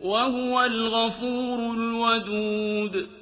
وَهُوَ الْغَفُورُ الْوَدُودُ.